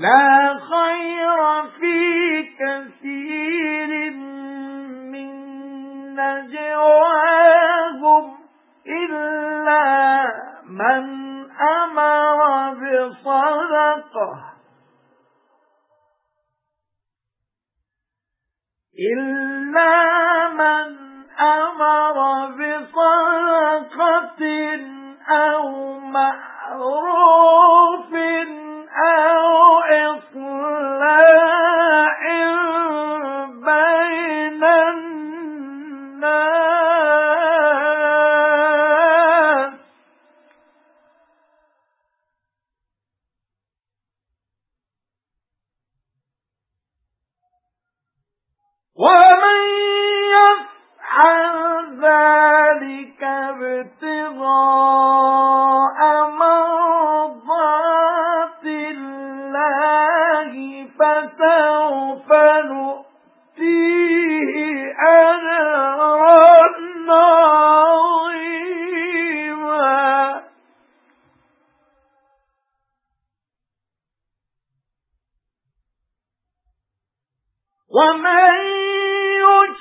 لا خير في كثير من نجواهم إلا من أمر بصدقة. إلا من أمر بصدقة أو معروف ومن يفعل ذلك ابتغاء مرضات الله فسوف نؤتيه أجرا عظيما. ومن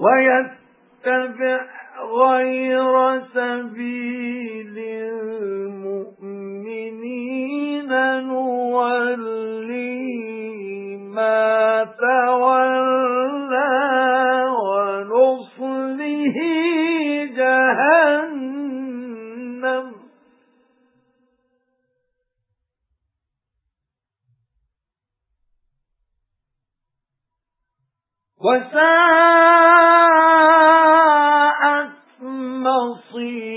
ويتبع غير سبيل المؤمنين نولي ما وساءت مصيرا.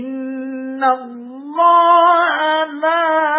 إن الله لا